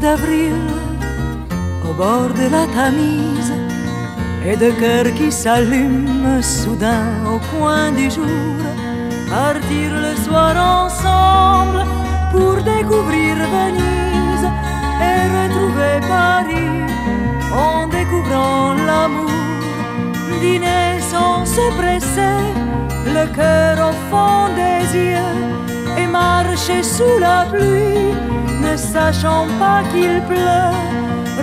d'avril au bord de la Tamise et de cœurs qui s'allument soudain au coin du jour. Partir le soir ensemble pour découvrir Venise et retrouver Paris en découvrant l'amour. Dîner sans se presser, le cœur au fond des yeux et marcher sous la pluie, ne sachant pas qu'il pleut.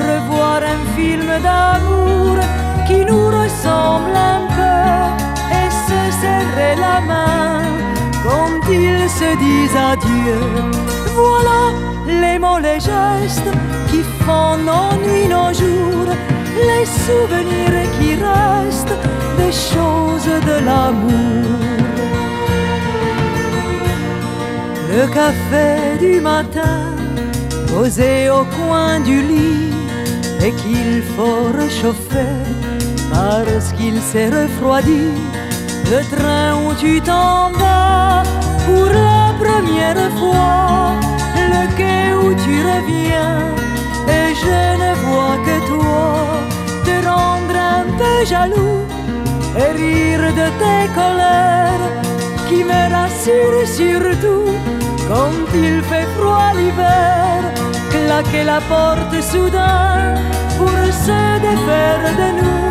Revoir un film d'amour qui nous ressemble un peu et se serrer la main quand ils se disent adieu. Voilà les mots, les gestes qui font nos nuits, nos jours, les souvenirs qui restent des choses de l'amour. Le café du matin posé au coin du lit et qu'il faut réchauffer parce qu'il s'est refroidi. Le train où tu t'en vas pour la première fois, le quai où tu reviens et je ne vois que toi te rendre un peu jaloux et rire de tes colères qui me rassurent surtout quand il fait froid l'hiver, claquer la porte soudain pour se défaire de nous,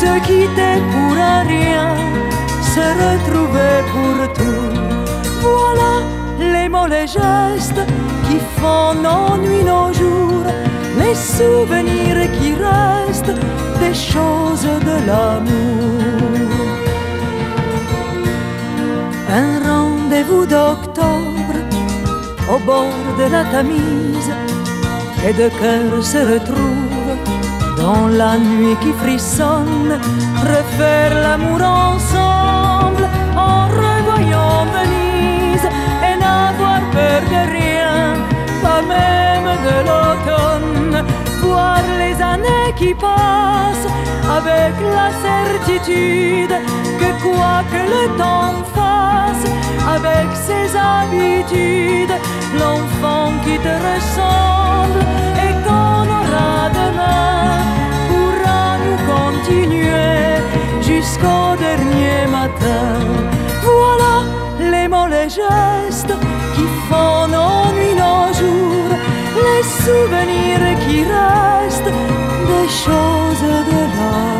se quitter pour rien, se retrouver pour tout. Voilà les mots, les gestes qui font nos nos jours, les souvenirs qui restent des choses de l'amour. Un rendez-vous bord de la Tamise et de cœurs se retrouvent dans la nuit qui frissonne, refaire l'amour ensemble qui passent avec la certitude que quoi que le temps fasse, avec ses habitudes, l'enfant qui te ressemble et qu'on aura demain pourra nous continuer jusqu'au dernier matin. Voilà les mots, les gestes qui font nos nuits, nos jours, les souvenirs qui restent de l'or.